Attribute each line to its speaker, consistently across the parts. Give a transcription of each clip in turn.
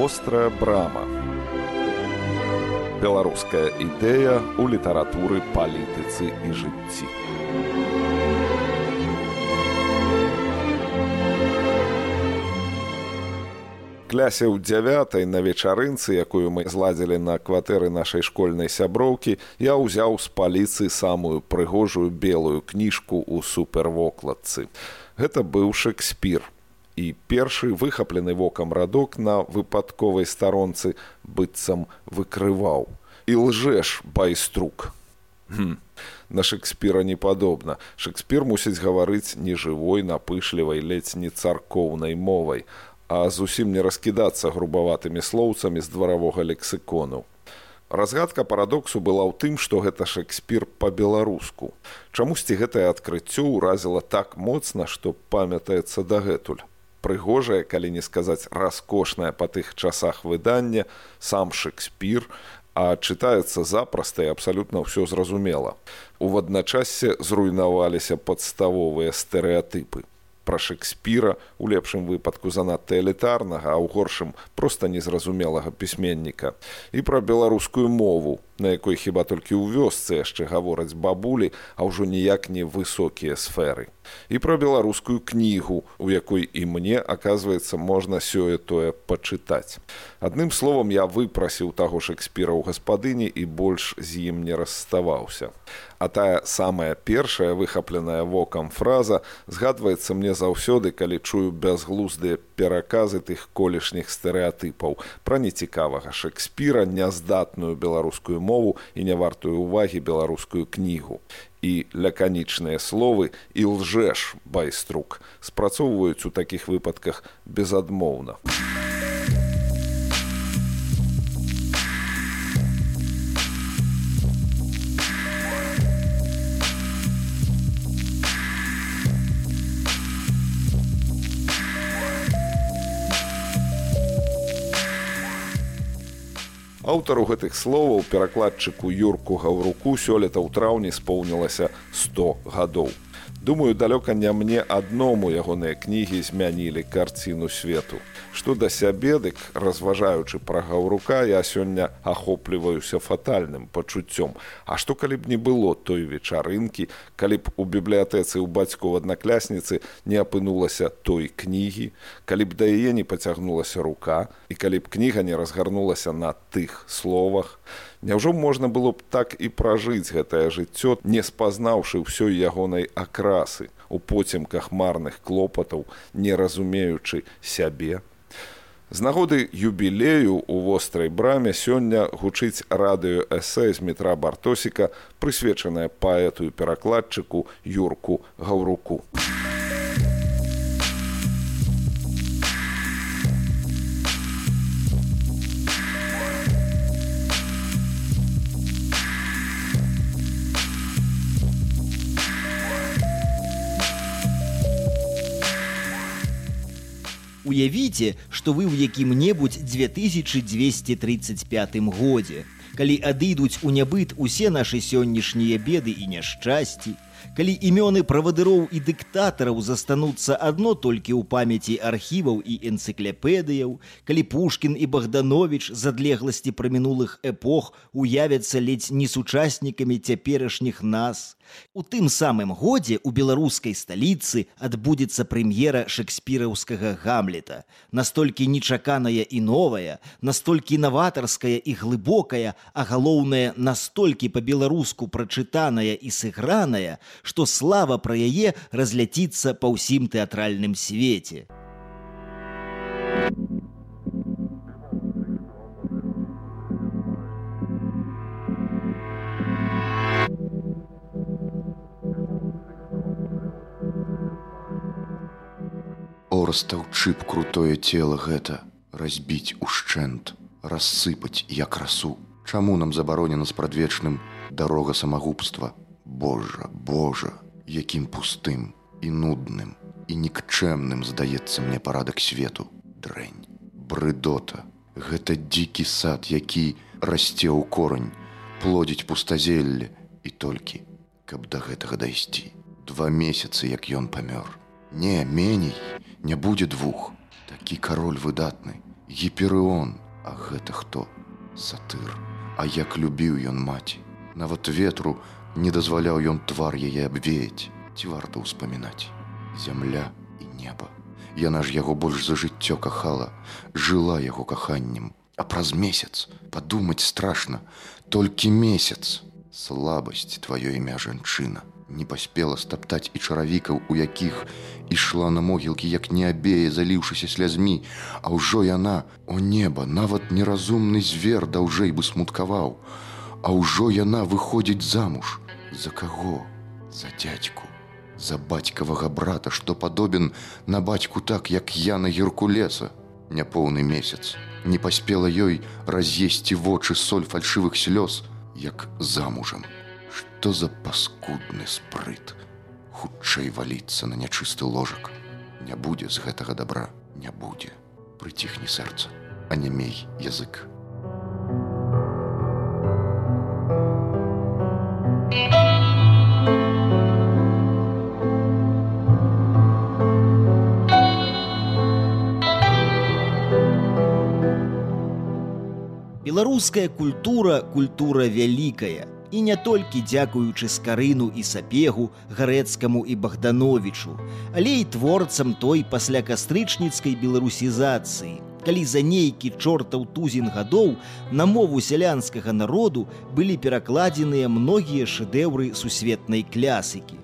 Speaker 1: вострая брама. Беларуская ідэя ў літаратуры палітыцы і жыцці. Клясе ў дзявятай на вечарынцы якую мы зладзілі на кватэры нашай школьнай сяброўкі я ўзяў з паліцы самую прыгожую белую кніжку ў супервокладцы. Гэта быў шекспір і першы выхаплены вокам радок на выпадковай старонцы быццам выкрываў і лжэш байструк хм. на шекспіра не падобна шекспір мусіць гаварыць нежывой напышлівай ледзь не царкоўнай мовай а зусім не раскідацца грубаватымі слоўцамі з дваравога лексікону. Разгадка парадоксу была ў тым, што гэта шекспір па-беларуску. Чамусьці гэтае адкрыццё ўразіла так моцна, што памятаецца дагэтуль. Прыгожае, калі не сказаць раскошнае па тых часах выдання, сам шекспір, а чытаецца запраста і абсалютна ўсё зразумела. У адначасе зруйнаваліся падставовыя стэеатыпы пра шекспіра у лепшым выпадку занадта элітарнага а ў горшым проста незразумелага пісьменніка. І пра беларускую мову на якой хіба толькі ў вёсцы яшчэ гавораць бабулі а ўжо ніяк не высокія сферы. І пра беларускую кнігу у якой і мне оказывается можна сёе тое пачытаць. Адным словам я выпрасіў таго шекспіра ў гаспадыні і больш з ім не расставаўся. А тая самая першая выхапленая вокам фраза згадваецца мне заўсёды калі чую бязглуздыя пераказы тых колішніх стэеатыпаў пра нецікавага шекспіра няздатную беларускую мову і не вартую увагі беларускую кнігу. І ляканічныя словы і лжэш байструк. Спрацоўваюць у такіх выпадках безадмоўна. Аўтару гэтых словаў перакладчыку юрку гаўруку сёлета ў траўні споўнілася 100 гадоў думаю далёка не мне адному ягоныя кнігі змянілі карціну свету. Што да сябе дык разважаючы пра гаўрука я сёння ахопліваюся фатальным пачуццём. А што калі б не было той вечарынкі калі б у бібліятэцы ў бацьку аднаклясніцы не апынулася той кнігі калі б да яе не пацягнулася рука і калі б кніга не разгарнулася на тых словах то Няўжо можна было б так і пражыць гэтае жыццё, не спазнаўшы ўсёй ягонай акрасы у поцемках марных клопатаў, не разумеючы сябе. З нагоды юбілею у вострай браме сёння гучыць радыё эсэ з метра бартосіка, прысвечаная паэту і перакладчыку юрку гаўруку.
Speaker 2: Уявіце, што вы ў якім-небудзь 2235 годзе. Калі адыдуць у нябыт усе нашы сённяшнія беды і няшчасці, калі імёны правадыроў і дыктатараў застануцца адно толькі ў памяці архіваў і энцыкляпедыяў, калі Пушкін і Богданович з адлегласці пра мінулых эпох уявяцца ледзь не сучаснікамі цяперашніх нас. У тым самым годзе ў беларускай сталіцы адбудзецца прэм'ера шекспіраўскага гамлета, настолькі нечаканая і новая, настолькі наватарская і глыбокая, а галоўнае настолькі па-беларуску прачытаная і сыграная, што слава пра яе разляціцца па ўсім тэатральным свеце.
Speaker 3: Орстаў чып крутое цело гэта разбіць ушчэнт, рассыпаць я красу. Чаму нам забаронена з прадвечным дарога самагубства, Божа, Божа, якім пустым і нудным і нікчэмным здаецца мне парадак свету, дрэнь, брыдота, Гэта дзікі сад, які расце ў корань, плодзіць пустазелле і толькі, каб да гэтага дайсці. Два месяцы, як ён памёр. Не, меней, не будзе двух. Такі кароль выдатны гіперыон а гэта хто сатыр. А як любіў ён маці. Нават ветру не дазваляў ён твар яе абвеяць. Ці варта ўспамінаць? Зямля і неба. Яна ж яго больш за жыццё кахала. Жыла яго каханнем. А праз месяц падумаць страшна толькі месяц. Слабасць тваё імя жанчына не паспела стаптаць і чаравікаў у якіх ішла на могілкі як не абее заліўшыся слязьмі. А ўжо яна о неба нават неразумны звер даўжэй бы смуткаваў. А ўжо яна выходзіць замуж. За каго? За дзядзьку. За бацькавага брата што падобен на бацьку так як я на геркулеса. Няпоўны месяц. Не паспела ёй раз'есці вочы соль фальшывых слёз як замужам Што за паскудны спрыт. Хутчэй валіцца на нячысты ложак. Не будзе з гэтага добра не будзе. Прыціхні сэрца а не мей язык.
Speaker 2: Беларуская культура культура вялікая і не толькі дзякуючы скарыну і сапегу гарэцкаму і богдановичу, але і творцам той пасля кастрычніцкай беларусізацыі. Калі за нейкі чортаў тузін гадоў на мову сялянскага народу былі перакладзеныя многія шэдэўры сусветнай клясыкі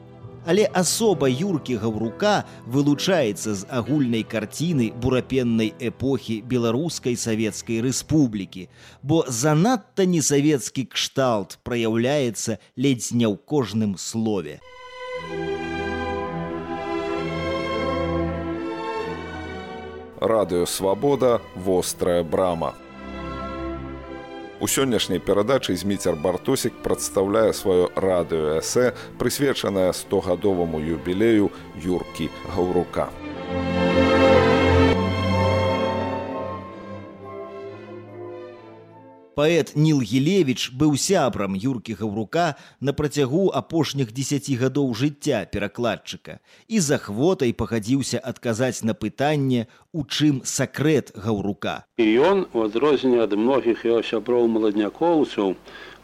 Speaker 2: але асоба юркі гаўрука вылучаецца з агульнай карціны бурапеннай эпохі беларускай савецкай рэспублікі. Бо занадта несавецкі кшталт праяўляецца ледзь не ў кожным слове.
Speaker 1: Радыё свабода вострая брама У сённяшняй перадачы зміцер бартосік прадстаўляе сваё радыёэсэ, прысвечанае стогадоваму юбілею юркі гаўрука.
Speaker 2: Паэт Ніл Гелевіч быў сябрам юркі гаўрука на працягу апошніх дзесяці гадоў жыцця перакладчыка і з ахвотай пагадзіўся адказаць на пытанне, у чым сакрэт гаўрука.
Speaker 4: І ён у адрозненне ад многіх яго сяброў маладнякоўцаў,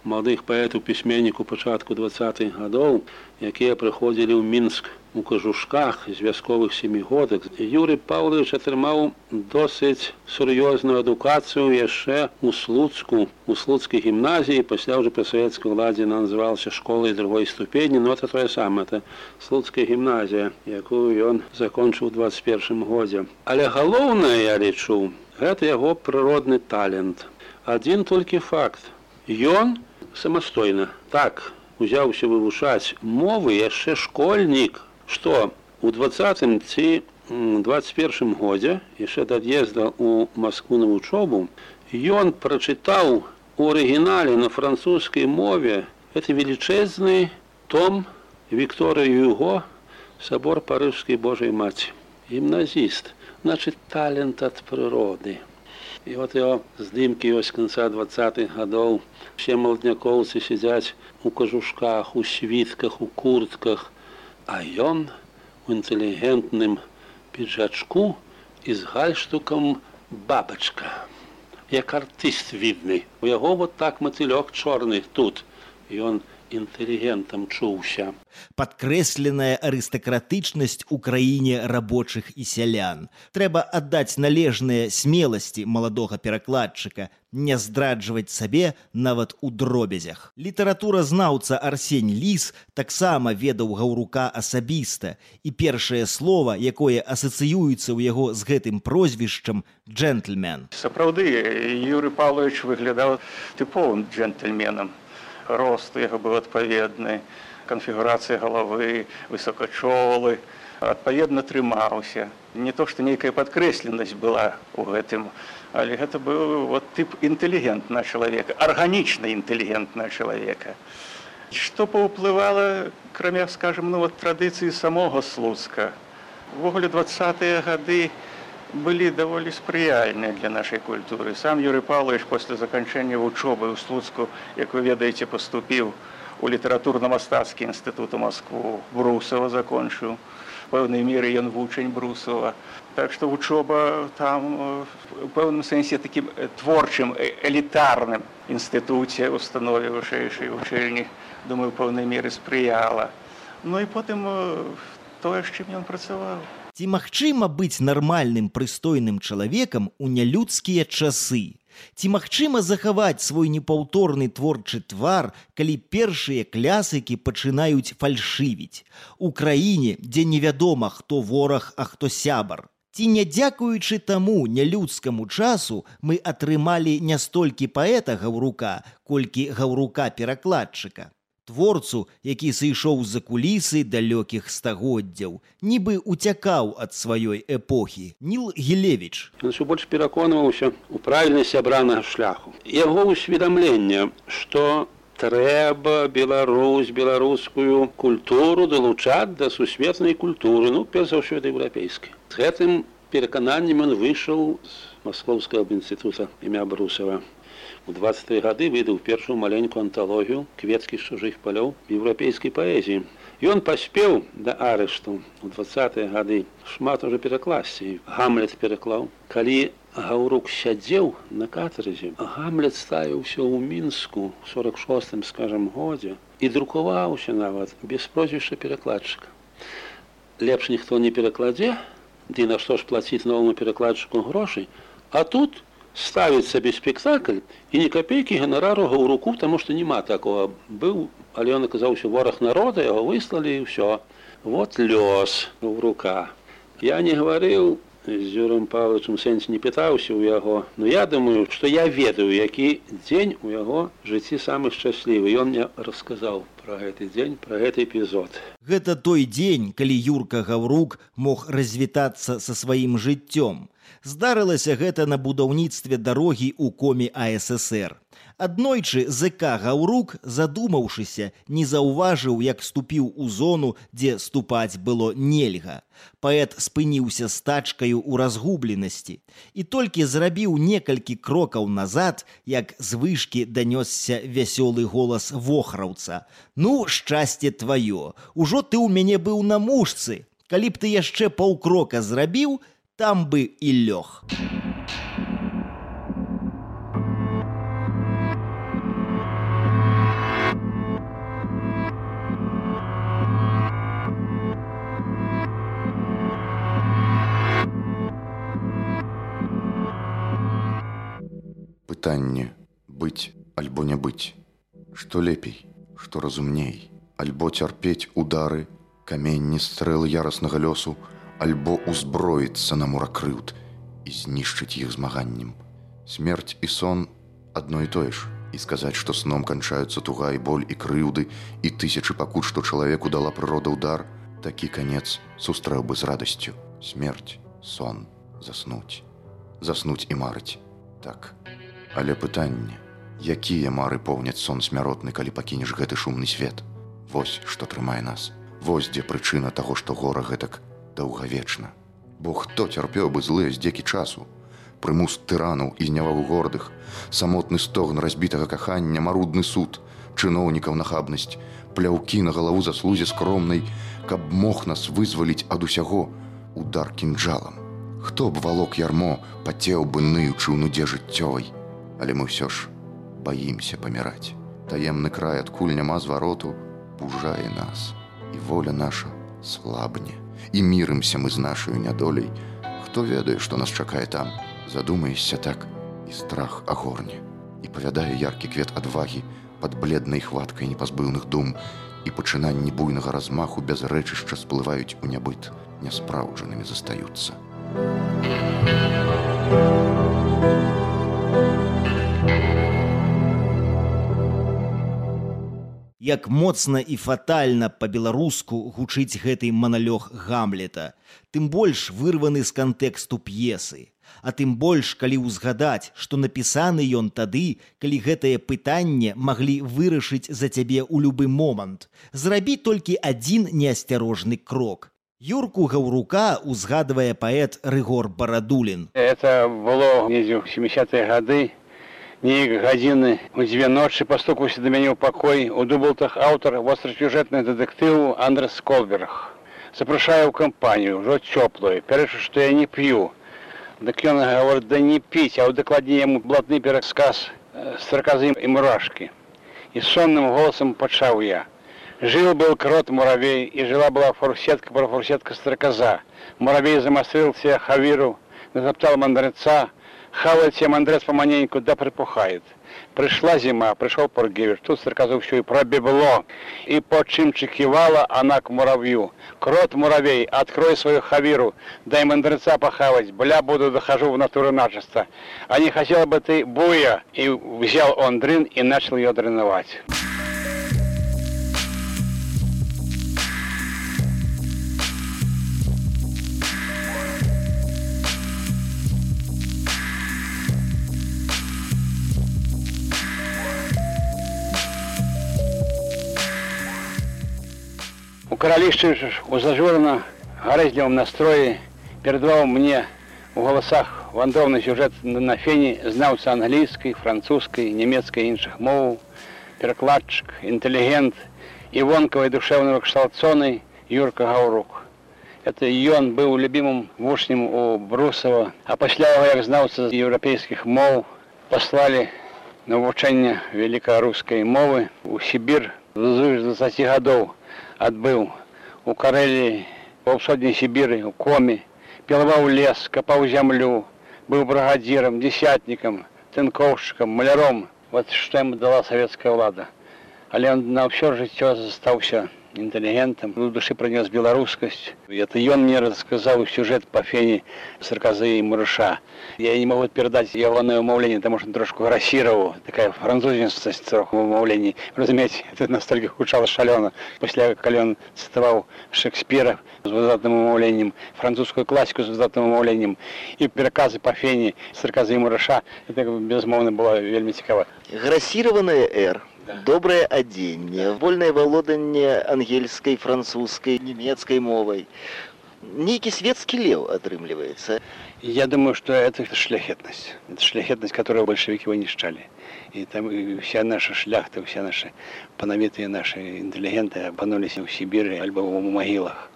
Speaker 4: маладых паэтаў пісьменніку пачатку два гадоў, якія прыходзілі ў мінск у кажушках з вясковых семігодак. Юрый Паўлович атрымаў досыць сур'ёзную адукацыю яшчэ у слуцку у слуцкай гімназіі пасля ўжо па савецкай уладзе называлася школай другой ступені но это тое самае это слуцкая гімназія якую ён закончыў 21 годзе. Але галоўнае я лічу гэта яго прыродны талент. Адзін толькі факт. Ён самастойна так узяўся вывучаць мовы яшчэ школьнік што у двадцатым ці 21 годзе яшчэ да ад'езда ў Маскву на вучобу ён прачытаў у арыгінале на французскай мове это велічэзны том Вікторыя Юго сабор парыжскай Божай маці гімназіст значит талент ад прыроды і вот его здымкі ёсць конца двадцатых гадоў все маладнякоўцы сядзяць у кажушках у світках у куртках. А ён у інтэлігентным піджачку і з гальштукам бабачка як артыст відны у яго вот так матылёк чорны тут. Ён інтэлігентам чуўся.
Speaker 2: Падкрэсленая арыстакратычнасць у краіне рабочых і сялян. Трэба аддаць належныя смеласці маладога перакладчыка, не здраджваць сабе нават у дробязях. Літаратура знаўца Арсень Ліс таксама ведаў гаўрука асабіста і першае слово, якое асацыюецца ў яго з гэтым прозвішчам джентльмен.
Speaker 5: Сапраўды Юры Павлович выглядаў тыповым джентльменам рост яго быў адпаведны, канфігурацыя галавы, высокачолы, адпаведна трымаўся. Не то, што нейкая падкрэсленасць была ў гэтым, але гэта быў вот, тып інтэлігентна чалавека, арганічна інтэлігентна чалавека. Што паўплывала, крамя скажем, ну, вот, традыцыі самога слуцка. Увогуле двадцатыя гады, былі даволі спрыяльныя для нашай культуры. Сам Юрый Павлович пасля заканчэння вучобы ў слуцку, як вы ведаеце, паступіў у літаратурна-мастацкі інстытут у Москву брусава закончыў пэўнай меры ён вучань брусова. Так што вучоба там у пэўным сэнсе такім творчым элітарным інстытуце установе вышэйшай вучэльні думаю пэўнай меры спрыяла ну і потым тое з чым ён працаваў
Speaker 2: Ці магчыма быць нармальным прыстойным чалавекам у нялюдскія часы? Ці магчыма захаваць свой непаўторны творчы твар, калі першыя клясыкі пачынаюць фальшывіць у краіне, дзе невядома, хто вораг, а хто сябар. Ці не дзякуючы таму нялюдскаму часу мы атрымалі не столькі паэта гаўрука, колькі гаўрука перакладчыка творцу, які сышоў з-за кулісы далёкіх стагоддзяў, нібы уцякаў ад сваёй эпохі. Ніл Гелевіч.
Speaker 4: Ён ўсё больш пераконваўся ў правільнасці абранага шляху. Яго ўсведамленне, што трэба Беларусь беларускую культуру далучаць да сусветнай культуры, ну перш за ўсё да еўрапейскай. З гэтым перакананнем ён выйшаў з маскоўскага інстытута імя Брусава. У 20 гады выдаў першую маленькую анталогію кветкі з чужых палёў еўрапейскай паэзіі. Ён паспеў да арышту у 20 гады шмат уже перакласці. Гамлет пераклаў. Калі Гаўрук сядзеў на катарзе, Гамлет ставіўся ў мінску 46 скажем годзе і друкаваўся нават без прозвішча перакладчыка. Лепш ніхто не перакладзе, ды на што ж плаціць новому перакладчыку грошай, а тут ставіць сабе спектакль і не копейкі ганарару гаўруку таму што няма такого. Быў але ён аказаўся вораг народа яго выслалі і ўсё вот лёс в рука я не гаварыў з юрым павловичым сэнсе не пытаўся ў яго но я думаю што я ведаю які дзень у яго жыцці самы шчаслівы ён мне расказаў про гэты дзень про гэты эпізод
Speaker 2: гэта той дзень калі юрка гаўрук мог развітацца са сваім жыццём Здарылася гэта на будаўніцтве дарогі ў коме АССР. Аднойчы ЗК Гаўрук, задумаўшыся, не заўважыў, як ступіў у зону, дзе ступаць было нельга. Паэт спыніўся стачкаю ў разгубленасці і толькі зрабіў некалькі крокаў назад, як з вышкі данёсся вясёлы голас вохраўца. Ну, шчасце тваё, Ужо ты ў мяне быў на мужцы. Калі б ты яшчэ паўкрока зрабіў, там бы і лёг.
Speaker 3: Пытанне быць альбо не быць. Што лепей, што разумней, альбо цярпець удары, каменні стрэлы яраснага лёсу, альбо узброіцца на муракрыўд і знішчыць іх змаганнем. Смерць і сон адно і тое ж і сказаць, што сном канчаюцца туга і боль і крыўды і тысячы пакут, што чалавеку дала прырода ўдар, такі канец сустрэў бы з радасцю, смерць, сон, заснуць, заснуць і марыць. Так. Але пытанне, якія мары поўняць сон смяротны, калі пакінеш гэты шумны свет. Вось што трымае нас. Вось дзе прычына таго, што гора гэтак даўгавечна. Бо хто цярпеў бы злыя здзекі часу, прымус тыранаў і зняваву гордых, самотны стогн разбітага кахання, марудны суд, чыноўнікаў нахабнасць, пляўкі на галаву заслузе скромнай, каб мог нас вызваліць ад усяго удар кінжалам. Хто б валок ярмо пацеў бы ныючы ў нудзе жыццёвай, Але мы ўсё ж баімся паміраць. Таемны край адкуль няма звароту, пужае нас, і воля наша слабне і мірымся мы з нашаю нядоляй. Хто ведае, што нас чакае там, задумаешся так і страх агорне. І павядае яркі квет адвагі пад бледнай хваткай непазбыўных дум і пачынанні буйнага размаху без рэчышча сплываюць у нябыт, няспраўджанымі застаюцца.
Speaker 2: Як моцна і фатальна па-беларуску гучыць гэты маналёг гамлета, тым больш вырваны з кантэксту п'есы. А тым больш, калі ўзгадаць, што напісаны ён тады, калі гэтае пытанне маглі вырашыць за цябе ў любы момант, зрабі толькі адзін неасцярожны крок. Юрку гаўрука узгадвае паэт Рыгор Барадулін.
Speaker 6: Это было недзе 70 гады Неяк гадзіны у дзве ночы пастукаўся да мяне ў пакой у дублтах аўтар вострасюжэтных дэтэктыву Андрес Колберг. Запрашаю ў кампанію, ўжо цёплую, пярэчу, што я не п'ю. Дык ён гаворыць да не піць, а ў дакладней яму блатны перасказ страказы і мурашкі. І сонным голасам пачаў я. Жил был крот муравей, и жила была фурсетка про фурсетка стрекоза. Муравей замострил себе хавиру, затоптал мандреца, хавает себе мандрец поманеньку, да припухает. Пришла зима, пришел Поргевич, тут стрекозу все и пробебло. И по чимче кивала она к муравью. Крот муравей, открой свою хавиру, дай мандреца похавать, бля, буду дохожу в натуру начисто. А не хотел бы ты буя? И взял он дрын и начал ее дреновать. Каралішчы у зажурана гарэзлівым настроі перадаваў мне у галасах вандроўны сюжэт на фені знаўца англійскай, французскай, нямецкай іншых моў, перакладчык, інтэлігент і вонкавай душэўнай кшталцоны Юрка Гаўрук. Это ён быў любімым вучнем у Брусава, а пасля яго як знаўца з еўрапейскіх моў паслалі навучэнне вялікарускай мовы у Сібір з 20 гадоў адбыў у карэлі ва ўсходняй сібіры у коме пілаваў лес капаў зямлю быў брагадзірам десятнікам тынкоўшчыкам маляром вот што ім дала савецкая ўлада але он на ўсё жыццё застаўся інтэлігентам у душы прынёс беларускасць это ён мне расказаў сюжэт па фені сарказы і мурыша. Я не могу перадаць ягонае ўмаўленне таму што трошку расіраў такая французінстасць троху ўмаўленні разумець это настолькі гучала шалёна пасля калі ён цытаваў шекспіра з выдатным умаўленнем французскую класіку з выдатным умаўленнем і пераказы па фені сарказы і мурыша это безмоўна было вельмі цікава
Speaker 2: грасіраваная р добрае адзенне вольнае валоданне ангельскай французскай нямецкай мовай нейкі светскі леў атрымліваецца
Speaker 6: я думаю что это шляхетнасць это шляхетнасць которую большевікі вынішчалі і там і вся наша шляхта вся наши панавітыя наши інтэлігенты апануліся ў сібіры альбо ў магілах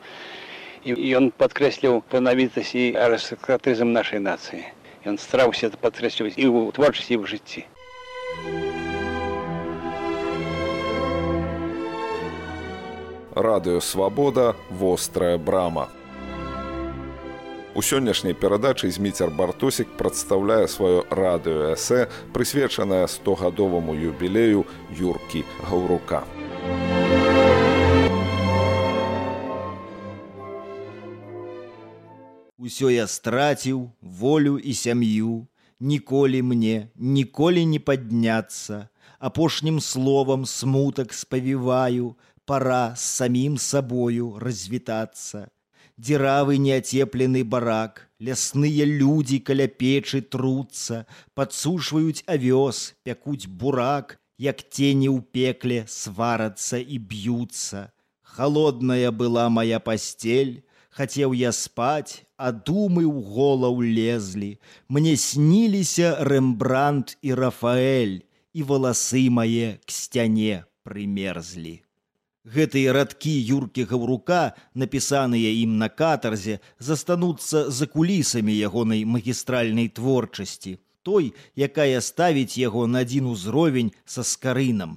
Speaker 6: і ён падкрэсліў панавітасць і арыстакратызм нашай нацыі ён стараўся это падкрэсліваць і ў творчасці в жыцці
Speaker 1: радыё свабода вострая брама. Сённяшняй перадачы зміцер бартосік прадстаўляе сваё радыёэсэ прысвечанае стогадоваму юбілею юркі гаўрука.
Speaker 2: Усё я страціў волю і сям'ю. Ніколі мне ніколі не падняцца. Апошнім словам смутак спавіваю пора с самим собою развітаться. Дзіравы неацеплены барак, лясныя людзі каля печы труцца, падсушваюць авёс, пякуць бурак, як тені ў пекле сварацца і б'юцца. Холодная была моя пастель, хацеў я спаць, а думы ў голаў лезлі. Мне сніліся Рэмбрандт і Рафаэль, і валасы мае к сцяне прымерзлі. Гэтыя радкі юркі гаўрука, напісаныя ім на катарзе, застануцца за кулісамі ягонай магістральнай творчасці, той, якая ставіць яго на адзін узровень са скарынам.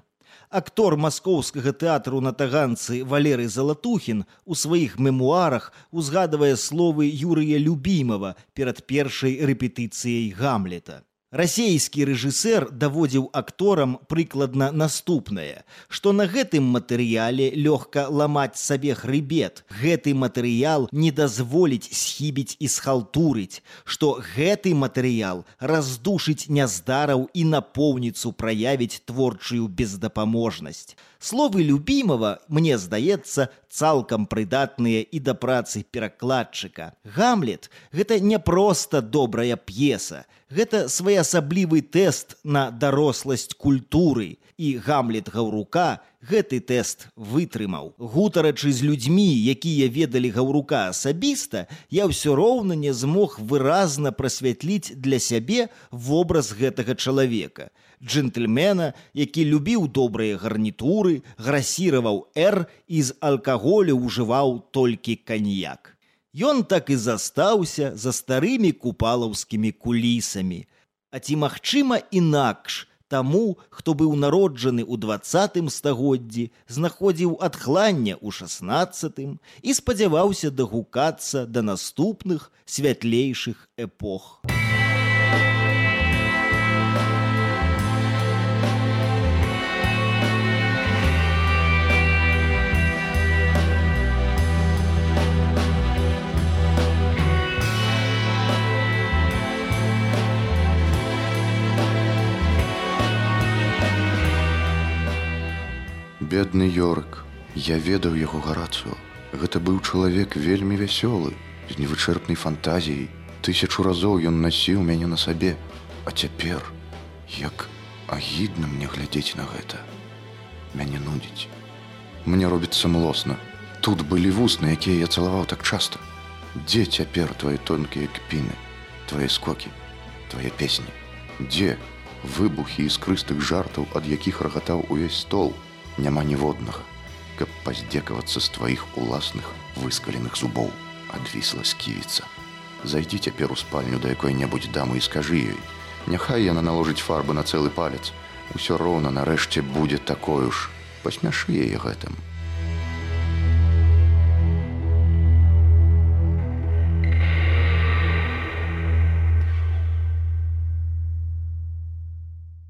Speaker 2: Актор маскоўскага тэатру на таганцы Валеры Залатухін у сваіх мемуарах узгадвае словы Юрыя Любімова перад першай рэпетыцыяй гамлета. Расейскі рэжысэр даводзіў акторам прыкладна наступнае, што на гэтым матэрыяле лёгка ламаць сабе хрыбет. Гэты матэрыял не дазволіць схібіць і схалтурыць, што гэты матэрыял раздушыць няздараў і напоўніцу праявіць творчую бездапаможнасць. Словы любімого, мне здаецца, цалкам прыдатныя і да працы перакладчыка. Гамлет гэта не проста добрая п'еса. Гэта своеасаблівы тэст на даросласць культуры і гамлет гаўрука гэты тэст вытрымаў. Гутарачы з людзьмі, якія ведалі гаўрука асабіста, я ўсё роўна не змог выразна прасвятліць для сябе вобраз гэтага чалавека. Джентльмена, які любіў добрыя гарнітуры, грасіраваў р і з алкаголю ўжываў толькі каньяк. Ён так і застаўся за старымі купалаўскімі кулісамі. А ці магчыма інакш, Таму, хто быў народжаны ў двадцатым стагоддзі, знаходзіў адхлання ў шаснаццатым і спадзяваўся дагукацца да наступных святлейшых эпох.
Speaker 3: Бедны Йорк. Я ведаў яго гарацыю. Гэта быў чалавек вельмі вясёлы, з невычэрпнай фантазіяй. Тысячу разоў ён насіў мяне на сабе, А цяпер, як агідна мне глядзець на гэта. Мяне нудзіць. Мне робіцца млосна. Тут былі вусны, якія я цалаваў так часта. Дзе цяпер твои тонкія кпіны, твае скокі, твае песні? Дзе выбухі іскрыстых жартаў, ад якіх рагатаў увесь стол, няма ніводнага, каб паздзекавацца з тваіх уласных выскаленых зубоў адвісла сківіца. Зайдзі цяпер у спальню да якой-небудзь дамы і скажы ёй, Няхай яна наложыць фарбы на цэлы палец, усё роўна нарэшце будзе такое ж, пасмяшы яе гэтым.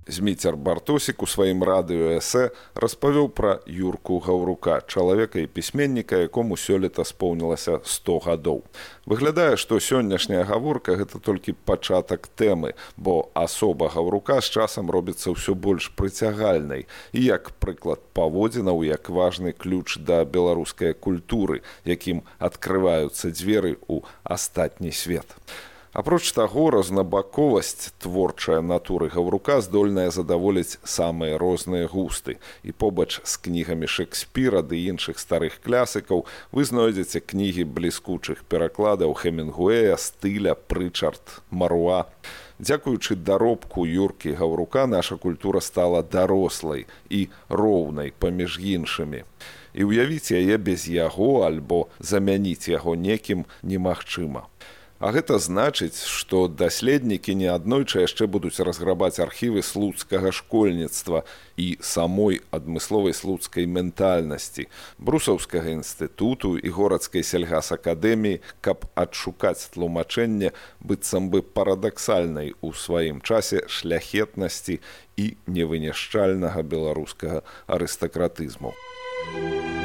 Speaker 1: Зміцер Бартосік у сваім радыёэсэ распавёў пра юрку гаўрука, чалавека і пісьменніка, якому сёлета споўнілася 100 гадоў. Выглядае, што сённяшняя гаворка гэта толькі пачатак тэмы, бо асоба гаўрука з часам робіцца ўсё больш прыцягальнай і як прыклад паводзінаў як важны ключ да беларускай культуры, якім адкрываюцца дзверы ў астатні свет. Апроч таго, рознабаковасць творчая натуры гаўрука здольная задаволіць самыя розныя густы. І побач з кнігамі Шекспіра ды іншых старых клясыкаў вы знойдзеце кнігі бліскучых перакладаў Хемінгуэя, стыля, прычарт, маруа. Дзякуючы даробку юркі гаўрука наша культура стала дарослай і роўнай паміж іншымі. І ўявіць яе без яго альбо замяніць яго некім немагчыма. А гэта значыць, што даследнікі неаднойча яшчэ будуць разграбаць архівы слуцкага школьніцтва і самой адмысловай слуцкай ментальнасці, брусаўскага інстытуту і горадскай сельгасакадэміі, каб адшукаць тлумачэнне быццам бы парадаксальнай у сваім часе шляхетнасці і невынішчальнага беларускага арыстакратызму. Thank you